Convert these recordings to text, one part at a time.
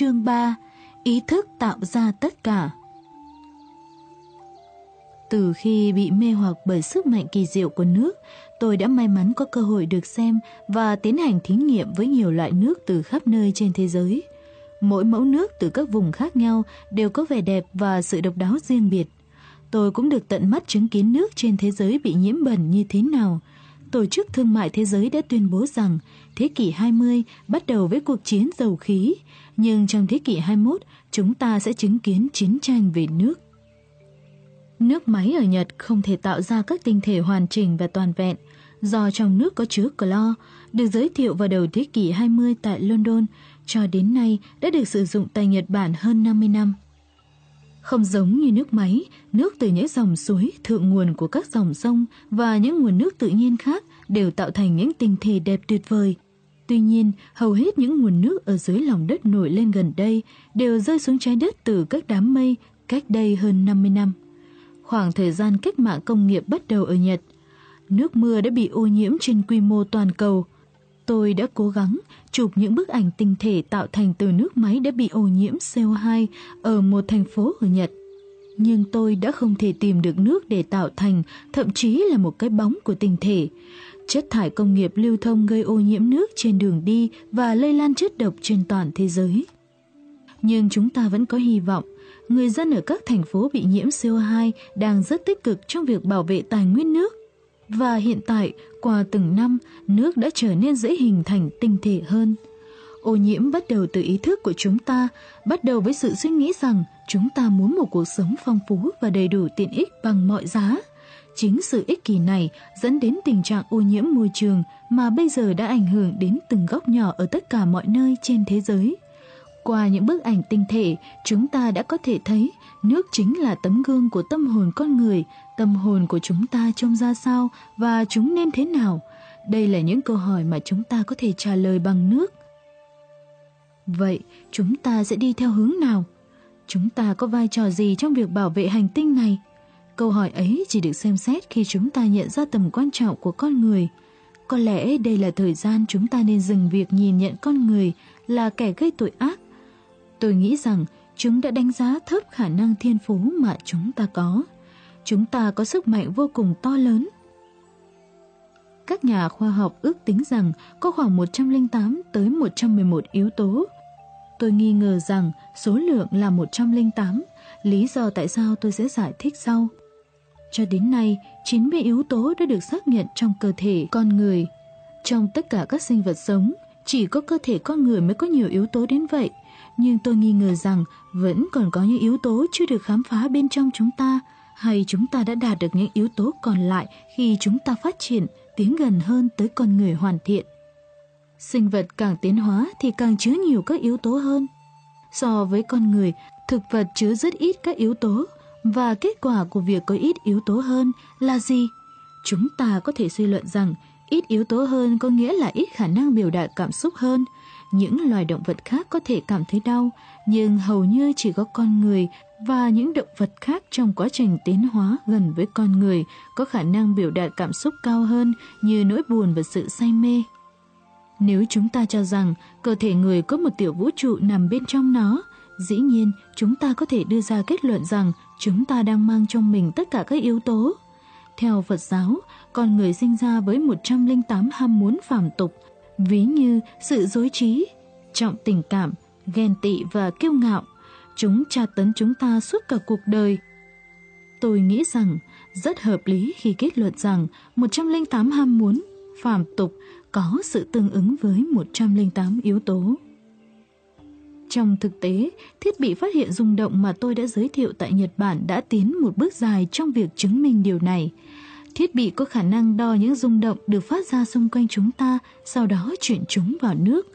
Chương 3 Ý thức tạo ra tất cả Từ khi bị mê hoặc bởi sức mạnh kỳ diệu của nước, tôi đã may mắn có cơ hội được xem và tiến hành thí nghiệm với nhiều loại nước từ khắp nơi trên thế giới. Mỗi mẫu nước từ các vùng khác nhau đều có vẻ đẹp và sự độc đáo riêng biệt. Tôi cũng được tận mắt chứng kiến nước trên thế giới bị nhiễm bẩn như thế nào. Tổ chức Thương mại Thế giới đã tuyên bố rằng thế kỷ 20 bắt đầu với cuộc chiến dầu khí, nhưng trong thế kỷ 21 chúng ta sẽ chứng kiến chiến tranh về nước. Nước máy ở Nhật không thể tạo ra các tinh thể hoàn chỉnh và toàn vẹn, do trong nước có chứa clo, được giới thiệu vào đầu thế kỷ 20 tại London, cho đến nay đã được sử dụng tại Nhật Bản hơn 50 năm. Không giống như nước máy, nước từ những dòng suối, thượng nguồn của các dòng sông và những nguồn nước tự nhiên khác đều tạo thành những tinh thể đẹp tuyệt vời. Tuy nhiên, hầu hết những nguồn nước ở dưới lòng đất nổi lên gần đây đều rơi xuống trái đất từ các đám mây cách đây hơn 50 năm. Khoảng thời gian cách mạng công nghiệp bắt đầu ở Nhật, nước mưa đã bị ô nhiễm trên quy mô toàn cầu. Tôi đã cố gắng chụp những bức ảnh tinh thể tạo thành từ nước máy đã bị ô nhiễm CO2 ở một thành phố ở Nhật. Nhưng tôi đã không thể tìm được nước để tạo thành, thậm chí là một cái bóng của tinh thể. Chất thải công nghiệp lưu thông gây ô nhiễm nước trên đường đi và lây lan chất độc trên toàn thế giới. Nhưng chúng ta vẫn có hy vọng. Người dân ở các thành phố bị nhiễm CO2 đang rất tích cực trong việc bảo vệ tài nguyên nước. Và hiện tại, qua từng năm, nước đã trở nên dễ hình thành tinh thể hơn. Ô nhiễm bắt đầu từ ý thức của chúng ta, bắt đầu với sự suy nghĩ rằng chúng ta muốn một cuộc sống phong phú và đầy đủ tiện ích bằng mọi giá. Chính sự ích kỷ này dẫn đến tình trạng ô nhiễm môi trường mà bây giờ đã ảnh hưởng đến từng góc nhỏ ở tất cả mọi nơi trên thế giới. Qua những bức ảnh tinh thể, chúng ta đã có thể thấy nước chính là tấm gương của tâm hồn con người, tâm hồn của chúng ta trông ra sao và chúng nên thế nào. Đây là những câu hỏi mà chúng ta có thể trả lời bằng nước. Vậy, chúng ta sẽ đi theo hướng nào? Chúng ta có vai trò gì trong việc bảo vệ hành tinh này? Câu hỏi ấy chỉ được xem xét khi chúng ta nhận ra tầm quan trọng của con người. Có lẽ đây là thời gian chúng ta nên dừng việc nhìn nhận con người là kẻ gây tội ác. Tôi nghĩ rằng chúng đã đánh giá thấp khả năng thiên phú mà chúng ta có. Chúng ta có sức mạnh vô cùng to lớn. Các nhà khoa học ước tính rằng có khoảng 108 tới 111 yếu tố. Tôi nghi ngờ rằng số lượng là 108, lý do tại sao tôi sẽ giải thích sau. Cho đến nay, 90 yếu tố đã được xác nhận trong cơ thể con người. Trong tất cả các sinh vật sống, chỉ có cơ thể con người mới có nhiều yếu tố đến vậy. Nhưng tôi nghi ngờ rằng vẫn còn có những yếu tố chưa được khám phá bên trong chúng ta, hay chúng ta đã đạt được những yếu tố còn lại khi chúng ta phát triển, tiến gần hơn tới con người hoàn thiện. Sinh vật càng tiến hóa thì càng chứa nhiều các yếu tố hơn. So với con người, thực vật chứa rất ít các yếu tố, và kết quả của việc có ít yếu tố hơn là gì? Chúng ta có thể suy luận rằng ít yếu tố hơn có nghĩa là ít khả năng biểu đạt cảm xúc hơn. Những loài động vật khác có thể cảm thấy đau, nhưng hầu như chỉ có con người và những động vật khác trong quá trình tiến hóa gần với con người có khả năng biểu đạt cảm xúc cao hơn như nỗi buồn và sự say mê. Nếu chúng ta cho rằng cơ thể người có một tiểu vũ trụ nằm bên trong nó, dĩ nhiên chúng ta có thể đưa ra kết luận rằng chúng ta đang mang trong mình tất cả các yếu tố. Theo Phật giáo, con người sinh ra với 108 ham muốn phàm tục, ví như sự dối trí, trọng tình cảm, ghen tị và kiêu ngạo. Chúng tra tấn chúng ta suốt cả cuộc đời. Tôi nghĩ rằng rất hợp lý khi kết luận rằng 108 ham muốn, phạm tục có sự tương ứng với 108 yếu tố. Trong thực tế, thiết bị phát hiện rung động mà tôi đã giới thiệu tại Nhật Bản đã tiến một bước dài trong việc chứng minh điều này. Thiết bị có khả năng đo những rung động được phát ra xung quanh chúng ta, sau đó chuyển chúng vào nước.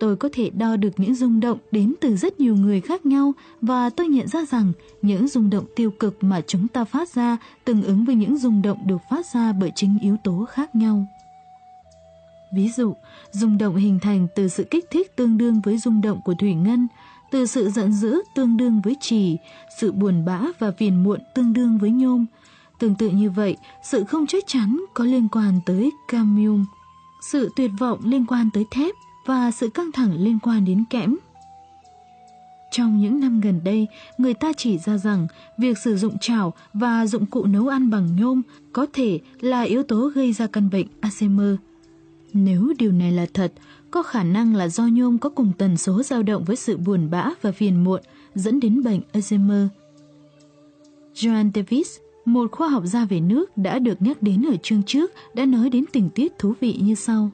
Tôi có thể đo được những rung động đến từ rất nhiều người khác nhau và tôi nhận ra rằng những rung động tiêu cực mà chúng ta phát ra tương ứng với những rung động được phát ra bởi chính yếu tố khác nhau. Ví dụ, rung động hình thành từ sự kích thích tương đương với rung động của thủy ngân, từ sự giận dữ tương đương với trì, sự buồn bã và phiền muộn tương đương với nhôm. Tương tự như vậy, sự không chắc chắn có liên quan tới camium, sự tuyệt vọng liên quan tới thép và sự căng thẳng liên quan đến kẽm. Trong những năm gần đây, người ta chỉ ra rằng việc sử dụng chảo và dụng cụ nấu ăn bằng nhôm có thể là yếu tố gây ra căn bệnh Alzheimer. Nếu điều này là thật, có khả năng là do nhôm có cùng tần số dao động với sự buồn bã và phiền muộn dẫn đến bệnh Alzheimer. Joan Davis, một khoa học gia về nước đã được nhắc đến ở chương trước, đã nói đến tình tiết thú vị như sau.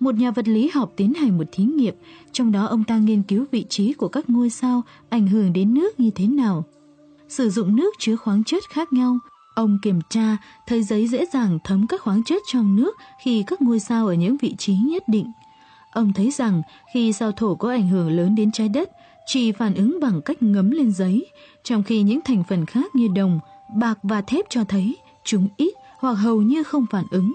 Một nhà vật lý học tiến hành một thí nghiệm, trong đó ông ta nghiên cứu vị trí của các ngôi sao ảnh hưởng đến nước như thế nào. Sử dụng nước chứa khoáng chất khác nhau, ông kiểm tra thấy giấy dễ dàng thấm các khoáng chất trong nước khi các ngôi sao ở những vị trí nhất định. Ông thấy rằng khi sao thổ có ảnh hưởng lớn đến trái đất, chỉ phản ứng bằng cách ngấm lên giấy, trong khi những thành phần khác như đồng, bạc và thép cho thấy chúng ít hoặc hầu như không phản ứng.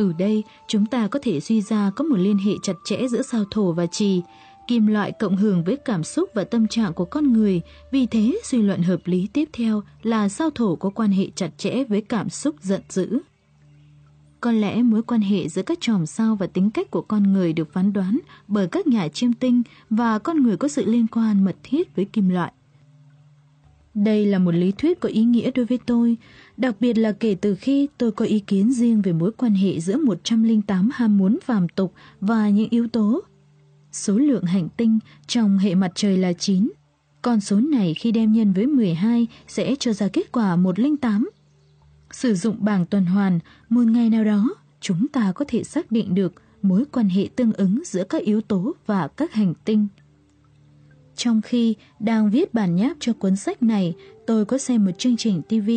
Từ đây, chúng ta có thể suy ra có một liên hệ chặt chẽ giữa sao thổ và trì, kim loại cộng hưởng với cảm xúc và tâm trạng của con người, vì thế suy luận hợp lý tiếp theo là sao thổ có quan hệ chặt chẽ với cảm xúc giận dữ. Có lẽ mối quan hệ giữa các chòm sao và tính cách của con người được phán đoán bởi các nhà chiêm tinh và con người có sự liên quan mật thiết với kim loại. Đây là một lý thuyết có ý nghĩa đối với tôi, đặc biệt là kể từ khi tôi có ý kiến riêng về mối quan hệ giữa 108 ham muốn phàm tục và những yếu tố. Số lượng hành tinh trong hệ mặt trời là 9. Con số này khi đem nhân với 12 sẽ cho ra kết quả 108. Sử dụng bảng tuần hoàn, một ngày nào đó, chúng ta có thể xác định được mối quan hệ tương ứng giữa các yếu tố và các hành tinh. Trong khi đang viết bản nháp cho cuốn sách này, tôi có xem một chương trình TV,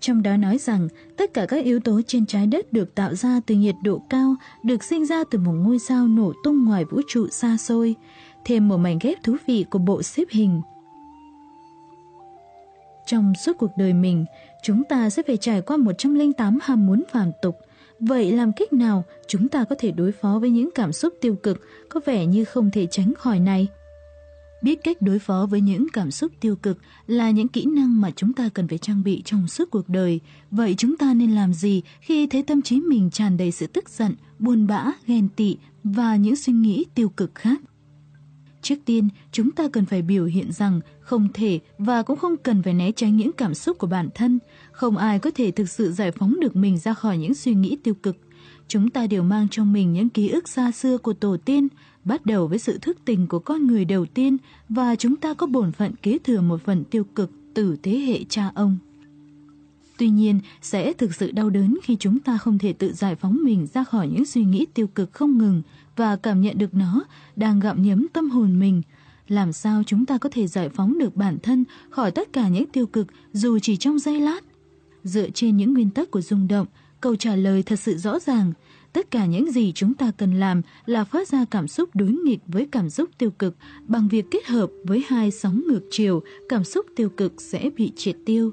trong đó nói rằng tất cả các yếu tố trên trái đất được tạo ra từ nhiệt độ cao, được sinh ra từ một ngôi sao nổ tung ngoài vũ trụ xa xôi. Thêm một mảnh ghép thú vị của bộ xếp hình. Trong suốt cuộc đời mình, chúng ta sẽ phải trải qua 108 ham muốn phàm tục. Vậy làm cách nào chúng ta có thể đối phó với những cảm xúc tiêu cực có vẻ như không thể tránh khỏi này? Biết cách đối phó với những cảm xúc tiêu cực là những kỹ năng mà chúng ta cần phải trang bị trong suốt cuộc đời. Vậy chúng ta nên làm gì khi thấy tâm trí mình tràn đầy sự tức giận, buồn bã, ghen tị và những suy nghĩ tiêu cực khác? Trước tiên, chúng ta cần phải biểu hiện rằng không thể và cũng không cần phải né tránh những cảm xúc của bản thân. Không ai có thể thực sự giải phóng được mình ra khỏi những suy nghĩ tiêu cực. Chúng ta đều mang trong mình những ký ức xa xưa của tổ tiên, bắt đầu với sự thức tình của con người đầu tiên và chúng ta có bổn phận kế thừa một phần tiêu cực từ thế hệ cha ông. Tuy nhiên, sẽ thực sự đau đớn khi chúng ta không thể tự giải phóng mình ra khỏi những suy nghĩ tiêu cực không ngừng và cảm nhận được nó đang gặm nhấm tâm hồn mình. Làm sao chúng ta có thể giải phóng được bản thân khỏi tất cả những tiêu cực dù chỉ trong giây lát? Dựa trên những nguyên tắc của rung động, câu trả lời thật sự rõ ràng – Tất cả những gì chúng ta cần làm là phát ra cảm xúc đối nghịch với cảm xúc tiêu cực bằng việc kết hợp với hai sóng ngược chiều, cảm xúc tiêu cực sẽ bị triệt tiêu.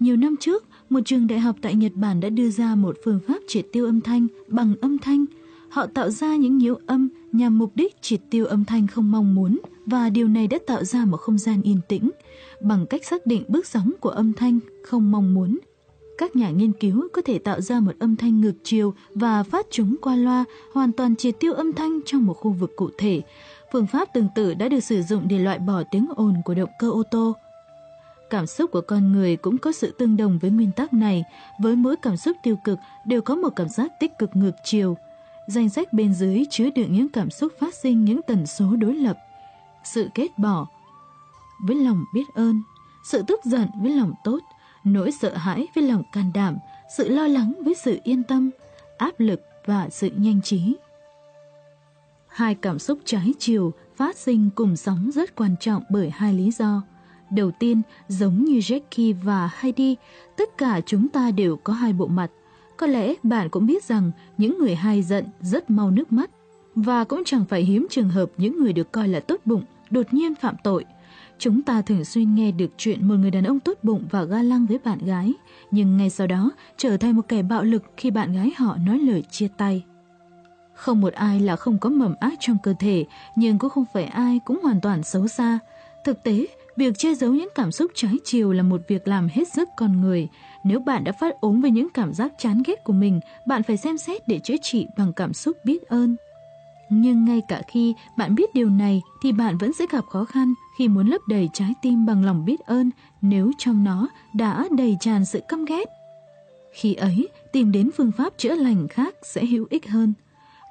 Nhiều năm trước, một trường đại học tại Nhật Bản đã đưa ra một phương pháp triệt tiêu âm thanh bằng âm thanh. Họ tạo ra những nhiễu âm nhằm mục đích triệt tiêu âm thanh không mong muốn và điều này đã tạo ra một không gian yên tĩnh bằng cách xác định bước sóng của âm thanh không mong muốn các nhà nghiên cứu có thể tạo ra một âm thanh ngược chiều và phát chúng qua loa, hoàn toàn triệt tiêu âm thanh trong một khu vực cụ thể. Phương pháp tương tự đã được sử dụng để loại bỏ tiếng ồn của động cơ ô tô. Cảm xúc của con người cũng có sự tương đồng với nguyên tắc này, với mỗi cảm xúc tiêu cực đều có một cảm giác tích cực ngược chiều. Danh sách bên dưới chứa đựng những cảm xúc phát sinh những tần số đối lập. Sự kết bỏ với lòng biết ơn, sự tức giận với lòng tốt, nỗi sợ hãi với lòng can đảm, sự lo lắng với sự yên tâm, áp lực và sự nhanh trí. Hai cảm xúc trái chiều phát sinh cùng sóng rất quan trọng bởi hai lý do. Đầu tiên, giống như Jackie và Heidi, tất cả chúng ta đều có hai bộ mặt. Có lẽ bạn cũng biết rằng những người hay giận rất mau nước mắt và cũng chẳng phải hiếm trường hợp những người được coi là tốt bụng đột nhiên phạm tội – Chúng ta thường xuyên nghe được chuyện một người đàn ông tốt bụng và ga lăng với bạn gái, nhưng ngay sau đó trở thành một kẻ bạo lực khi bạn gái họ nói lời chia tay. Không một ai là không có mầm ác trong cơ thể, nhưng cũng không phải ai cũng hoàn toàn xấu xa. Thực tế, việc che giấu những cảm xúc trái chiều là một việc làm hết sức con người. Nếu bạn đã phát ốm về những cảm giác chán ghét của mình, bạn phải xem xét để chữa trị bằng cảm xúc biết ơn. Nhưng ngay cả khi bạn biết điều này thì bạn vẫn sẽ gặp khó khăn khi muốn lấp đầy trái tim bằng lòng biết ơn nếu trong nó đã đầy tràn sự căm ghét. Khi ấy, tìm đến phương pháp chữa lành khác sẽ hữu ích hơn.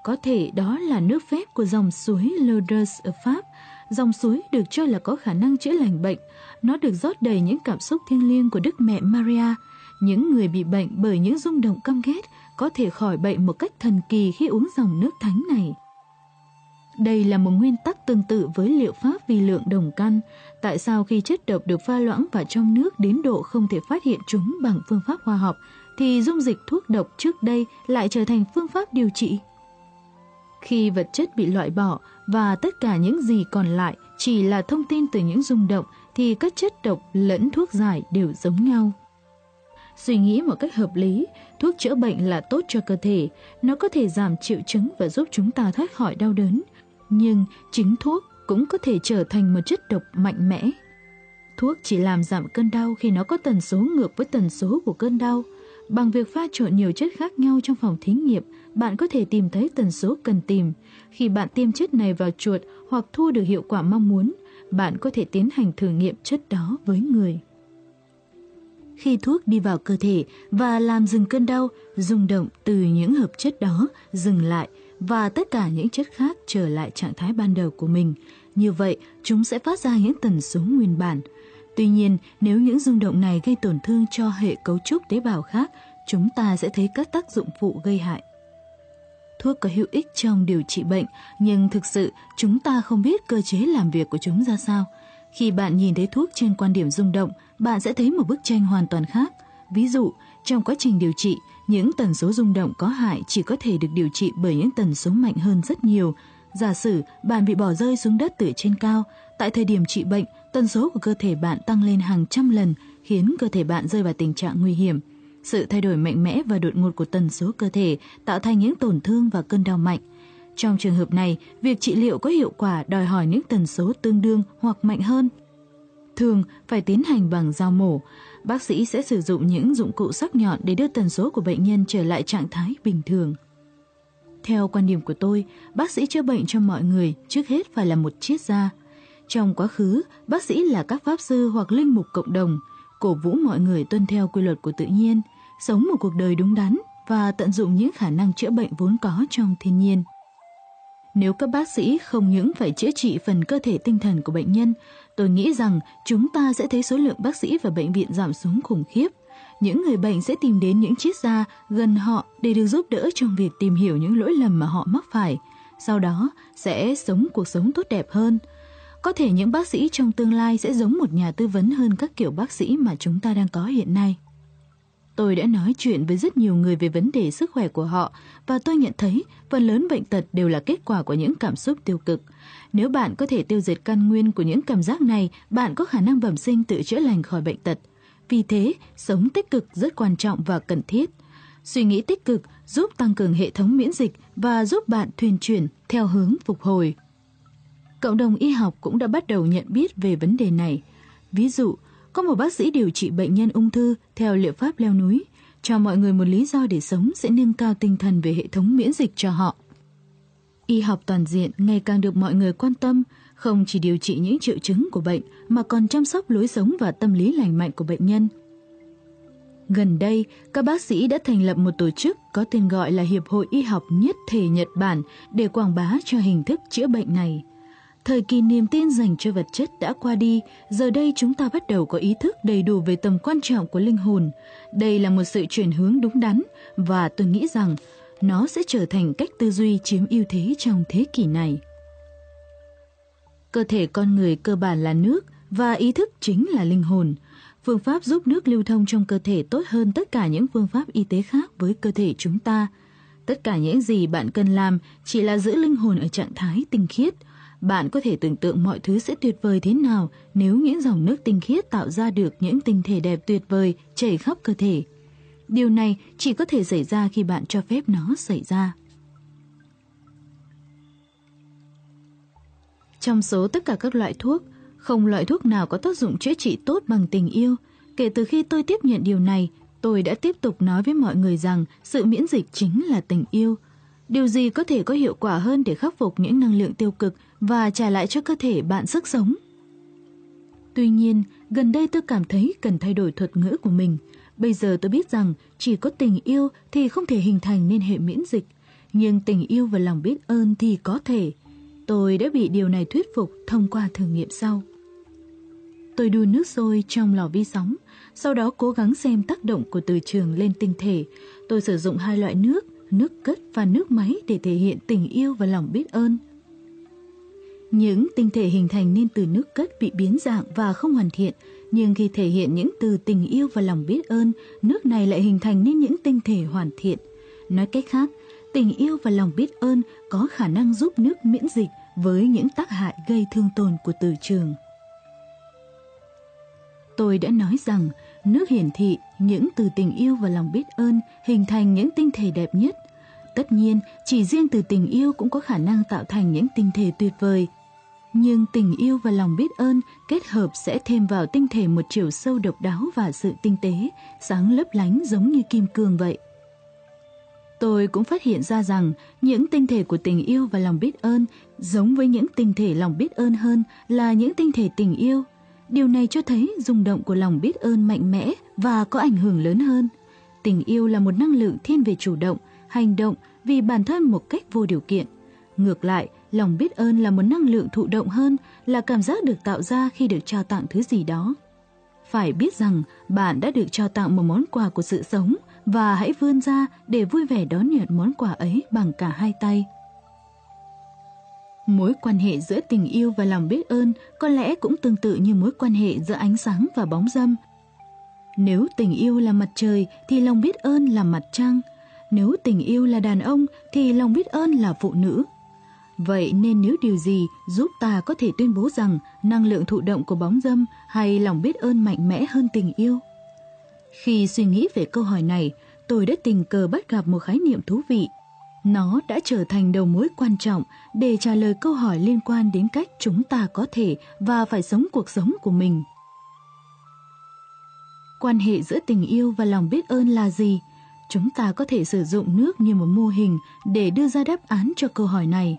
Có thể đó là nước phép của dòng suối Lourdes ở Pháp. Dòng suối được cho là có khả năng chữa lành bệnh. Nó được rót đầy những cảm xúc thiêng liêng của Đức Mẹ Maria. Những người bị bệnh bởi những rung động căm ghét có thể khỏi bệnh một cách thần kỳ khi uống dòng nước thánh này. Đây là một nguyên tắc tương tự với liệu pháp vi lượng đồng căn. Tại sao khi chất độc được pha loãng vào trong nước đến độ không thể phát hiện chúng bằng phương pháp khoa học, thì dung dịch thuốc độc trước đây lại trở thành phương pháp điều trị? Khi vật chất bị loại bỏ và tất cả những gì còn lại chỉ là thông tin từ những rung động, thì các chất độc lẫn thuốc giải đều giống nhau. Suy nghĩ một cách hợp lý, thuốc chữa bệnh là tốt cho cơ thể, nó có thể giảm triệu chứng và giúp chúng ta thoát khỏi đau đớn. Nhưng chính thuốc cũng có thể trở thành một chất độc mạnh mẽ. Thuốc chỉ làm giảm cơn đau khi nó có tần số ngược với tần số của cơn đau. Bằng việc pha trộn nhiều chất khác nhau trong phòng thí nghiệm, bạn có thể tìm thấy tần số cần tìm. Khi bạn tiêm chất này vào chuột hoặc thu được hiệu quả mong muốn, bạn có thể tiến hành thử nghiệm chất đó với người. Khi thuốc đi vào cơ thể và làm dừng cơn đau, rung động từ những hợp chất đó dừng lại và tất cả những chất khác trở lại trạng thái ban đầu của mình. Như vậy, chúng sẽ phát ra những tần số nguyên bản. Tuy nhiên, nếu những rung động này gây tổn thương cho hệ cấu trúc tế bào khác, chúng ta sẽ thấy các tác dụng phụ gây hại. Thuốc có hữu ích trong điều trị bệnh, nhưng thực sự chúng ta không biết cơ chế làm việc của chúng ra sao. Khi bạn nhìn thấy thuốc trên quan điểm rung động, bạn sẽ thấy một bức tranh hoàn toàn khác. Ví dụ, trong quá trình điều trị, những tần số rung động có hại chỉ có thể được điều trị bởi những tần số mạnh hơn rất nhiều. Giả sử bạn bị bỏ rơi xuống đất từ trên cao, tại thời điểm trị bệnh, tần số của cơ thể bạn tăng lên hàng trăm lần, khiến cơ thể bạn rơi vào tình trạng nguy hiểm. Sự thay đổi mạnh mẽ và đột ngột của tần số cơ thể tạo thành những tổn thương và cơn đau mạnh. Trong trường hợp này, việc trị liệu có hiệu quả đòi hỏi những tần số tương đương hoặc mạnh hơn. Thường phải tiến hành bằng dao mổ, bác sĩ sẽ sử dụng những dụng cụ sắc nhọn để đưa tần số của bệnh nhân trở lại trạng thái bình thường. Theo quan điểm của tôi, bác sĩ chữa bệnh cho mọi người trước hết phải là một triết gia. Trong quá khứ, bác sĩ là các pháp sư hoặc linh mục cộng đồng, cổ vũ mọi người tuân theo quy luật của tự nhiên, sống một cuộc đời đúng đắn và tận dụng những khả năng chữa bệnh vốn có trong thiên nhiên. Nếu các bác sĩ không những phải chữa trị phần cơ thể tinh thần của bệnh nhân, tôi nghĩ rằng chúng ta sẽ thấy số lượng bác sĩ và bệnh viện giảm xuống khủng khiếp. Những người bệnh sẽ tìm đến những triết gia gần họ để được giúp đỡ trong việc tìm hiểu những lỗi lầm mà họ mắc phải. Sau đó, sẽ sống cuộc sống tốt đẹp hơn. Có thể những bác sĩ trong tương lai sẽ giống một nhà tư vấn hơn các kiểu bác sĩ mà chúng ta đang có hiện nay. Tôi đã nói chuyện với rất nhiều người về vấn đề sức khỏe của họ và tôi nhận thấy phần lớn bệnh tật đều là kết quả của những cảm xúc tiêu cực. Nếu bạn có thể tiêu diệt căn nguyên của những cảm giác này, bạn có khả năng bẩm sinh tự chữa lành khỏi bệnh tật. Vì thế, sống tích cực rất quan trọng và cần thiết. Suy nghĩ tích cực giúp tăng cường hệ thống miễn dịch và giúp bạn thuyền chuyển theo hướng phục hồi. Cộng đồng y học cũng đã bắt đầu nhận biết về vấn đề này. Ví dụ, có một bác sĩ điều trị bệnh nhân ung thư theo liệu pháp leo núi, cho mọi người một lý do để sống sẽ nâng cao tinh thần về hệ thống miễn dịch cho họ. Y học toàn diện ngày càng được mọi người quan tâm, không chỉ điều trị những triệu chứng của bệnh mà còn chăm sóc lối sống và tâm lý lành mạnh của bệnh nhân. Gần đây, các bác sĩ đã thành lập một tổ chức có tên gọi là Hiệp hội Y học Nhất thể Nhật Bản để quảng bá cho hình thức chữa bệnh này. Thời kỳ niềm tin dành cho vật chất đã qua đi, giờ đây chúng ta bắt đầu có ý thức đầy đủ về tầm quan trọng của linh hồn. Đây là một sự chuyển hướng đúng đắn và tôi nghĩ rằng nó sẽ trở thành cách tư duy chiếm ưu thế trong thế kỷ này. Cơ thể con người cơ bản là nước và ý thức chính là linh hồn. Phương pháp giúp nước lưu thông trong cơ thể tốt hơn tất cả những phương pháp y tế khác với cơ thể chúng ta. Tất cả những gì bạn cần làm chỉ là giữ linh hồn ở trạng thái tinh khiết – bạn có thể tưởng tượng mọi thứ sẽ tuyệt vời thế nào nếu những dòng nước tinh khiết tạo ra được những tinh thể đẹp tuyệt vời chảy khắp cơ thể. Điều này chỉ có thể xảy ra khi bạn cho phép nó xảy ra. Trong số tất cả các loại thuốc, không loại thuốc nào có tác dụng chữa trị tốt bằng tình yêu. Kể từ khi tôi tiếp nhận điều này, tôi đã tiếp tục nói với mọi người rằng sự miễn dịch chính là tình yêu – Điều gì có thể có hiệu quả hơn để khắc phục những năng lượng tiêu cực và trả lại cho cơ thể bạn sức sống? Tuy nhiên, gần đây tôi cảm thấy cần thay đổi thuật ngữ của mình. Bây giờ tôi biết rằng chỉ có tình yêu thì không thể hình thành nên hệ miễn dịch, nhưng tình yêu và lòng biết ơn thì có thể. Tôi đã bị điều này thuyết phục thông qua thử nghiệm sau. Tôi đun nước sôi trong lò vi sóng, sau đó cố gắng xem tác động của từ trường lên tinh thể. Tôi sử dụng hai loại nước, nước cất và nước máy để thể hiện tình yêu và lòng biết ơn. Những tinh thể hình thành nên từ nước cất bị biến dạng và không hoàn thiện, nhưng khi thể hiện những từ tình yêu và lòng biết ơn, nước này lại hình thành nên những tinh thể hoàn thiện. Nói cách khác, tình yêu và lòng biết ơn có khả năng giúp nước miễn dịch với những tác hại gây thương tổn của từ trường. Tôi đã nói rằng nước hiển thị những từ tình yêu và lòng biết ơn hình thành những tinh thể đẹp nhất. Tất nhiên, chỉ riêng từ tình yêu cũng có khả năng tạo thành những tinh thể tuyệt vời. Nhưng tình yêu và lòng biết ơn kết hợp sẽ thêm vào tinh thể một chiều sâu độc đáo và sự tinh tế, sáng lấp lánh giống như kim cương vậy. Tôi cũng phát hiện ra rằng những tinh thể của tình yêu và lòng biết ơn giống với những tinh thể lòng biết ơn hơn là những tinh thể tình yêu. Điều này cho thấy rung động của lòng biết ơn mạnh mẽ và có ảnh hưởng lớn hơn. Tình yêu là một năng lượng thiên về chủ động, hành động vì bản thân một cách vô điều kiện. Ngược lại, lòng biết ơn là một năng lượng thụ động hơn là cảm giác được tạo ra khi được trao tặng thứ gì đó. Phải biết rằng bạn đã được trao tặng một món quà của sự sống và hãy vươn ra để vui vẻ đón nhận món quà ấy bằng cả hai tay. Mối quan hệ giữa tình yêu và lòng biết ơn có lẽ cũng tương tự như mối quan hệ giữa ánh sáng và bóng dâm. Nếu tình yêu là mặt trời thì lòng biết ơn là mặt trăng. Nếu tình yêu là đàn ông thì lòng biết ơn là phụ nữ. Vậy nên nếu điều gì giúp ta có thể tuyên bố rằng năng lượng thụ động của bóng dâm hay lòng biết ơn mạnh mẽ hơn tình yêu? Khi suy nghĩ về câu hỏi này, tôi đã tình cờ bắt gặp một khái niệm thú vị. Nó đã trở thành đầu mối quan trọng để trả lời câu hỏi liên quan đến cách chúng ta có thể và phải sống cuộc sống của mình. Quan hệ giữa tình yêu và lòng biết ơn là gì? Chúng ta có thể sử dụng nước như một mô hình để đưa ra đáp án cho câu hỏi này.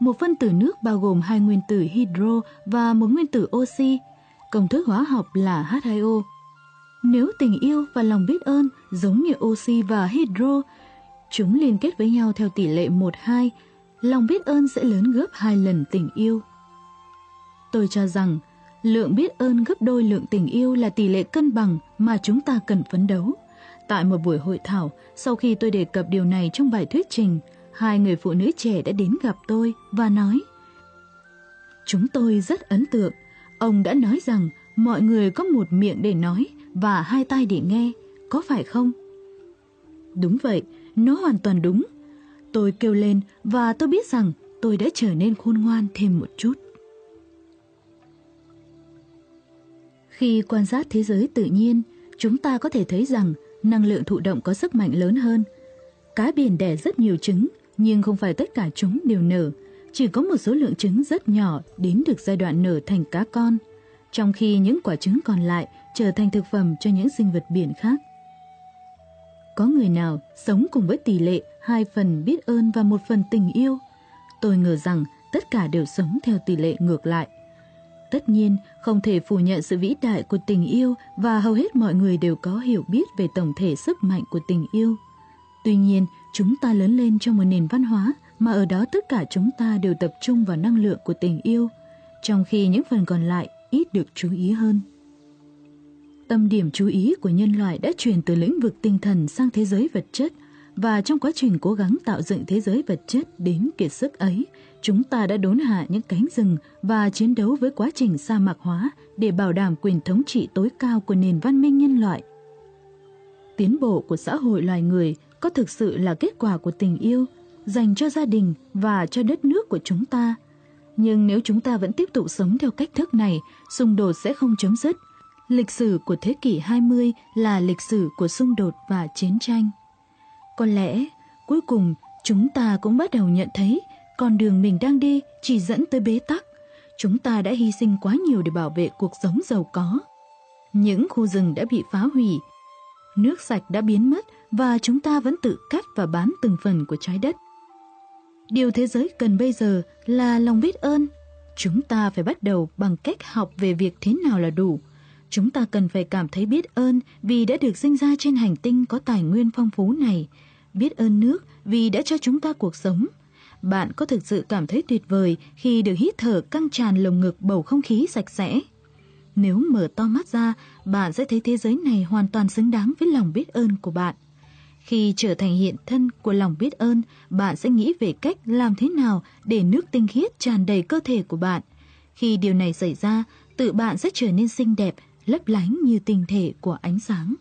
Một phân tử nước bao gồm hai nguyên tử hydro và một nguyên tử oxy. Công thức hóa học là H2O. Nếu tình yêu và lòng biết ơn giống như oxy và hydro, chúng liên kết với nhau theo tỷ lệ 1-2, lòng biết ơn sẽ lớn gấp hai lần tình yêu. Tôi cho rằng, lượng biết ơn gấp đôi lượng tình yêu là tỷ lệ cân bằng mà chúng ta cần phấn đấu. Tại một buổi hội thảo, sau khi tôi đề cập điều này trong bài thuyết trình, hai người phụ nữ trẻ đã đến gặp tôi và nói Chúng tôi rất ấn tượng. Ông đã nói rằng mọi người có một miệng để nói và hai tai để nghe, có phải không? Đúng vậy, nó hoàn toàn đúng. Tôi kêu lên và tôi biết rằng tôi đã trở nên khôn ngoan thêm một chút. Khi quan sát thế giới tự nhiên, chúng ta có thể thấy rằng năng lượng thụ động có sức mạnh lớn hơn. Cá biển đẻ rất nhiều trứng, nhưng không phải tất cả chúng đều nở. Chỉ có một số lượng trứng rất nhỏ đến được giai đoạn nở thành cá con, trong khi những quả trứng còn lại trở thành thực phẩm cho những sinh vật biển khác. Có người nào sống cùng với tỷ lệ hai phần biết ơn và một phần tình yêu? Tôi ngờ rằng tất cả đều sống theo tỷ lệ ngược lại. Tất nhiên, không thể phủ nhận sự vĩ đại của tình yêu và hầu hết mọi người đều có hiểu biết về tổng thể sức mạnh của tình yêu. Tuy nhiên, chúng ta lớn lên trong một nền văn hóa mà ở đó tất cả chúng ta đều tập trung vào năng lượng của tình yêu, trong khi những phần còn lại ít được chú ý hơn. Tâm điểm chú ý của nhân loại đã chuyển từ lĩnh vực tinh thần sang thế giới vật chất và trong quá trình cố gắng tạo dựng thế giới vật chất đến kiệt sức ấy, chúng ta đã đốn hạ những cánh rừng và chiến đấu với quá trình sa mạc hóa để bảo đảm quyền thống trị tối cao của nền văn minh nhân loại. Tiến bộ của xã hội loài người có thực sự là kết quả của tình yêu dành cho gia đình và cho đất nước của chúng ta. Nhưng nếu chúng ta vẫn tiếp tục sống theo cách thức này, xung đột sẽ không chấm dứt Lịch sử của thế kỷ 20 là lịch sử của xung đột và chiến tranh. Có lẽ, cuối cùng chúng ta cũng bắt đầu nhận thấy con đường mình đang đi chỉ dẫn tới bế tắc. Chúng ta đã hy sinh quá nhiều để bảo vệ cuộc sống giàu có. Những khu rừng đã bị phá hủy, nước sạch đã biến mất và chúng ta vẫn tự cắt và bán từng phần của trái đất. Điều thế giới cần bây giờ là lòng biết ơn. Chúng ta phải bắt đầu bằng cách học về việc thế nào là đủ. Chúng ta cần phải cảm thấy biết ơn vì đã được sinh ra trên hành tinh có tài nguyên phong phú này. Biết ơn nước vì đã cho chúng ta cuộc sống. Bạn có thực sự cảm thấy tuyệt vời khi được hít thở căng tràn lồng ngực bầu không khí sạch sẽ. Nếu mở to mắt ra, bạn sẽ thấy thế giới này hoàn toàn xứng đáng với lòng biết ơn của bạn. Khi trở thành hiện thân của lòng biết ơn, bạn sẽ nghĩ về cách làm thế nào để nước tinh khiết tràn đầy cơ thể của bạn. Khi điều này xảy ra, tự bạn sẽ trở nên xinh đẹp, lấp lánh như tinh thể của ánh sáng.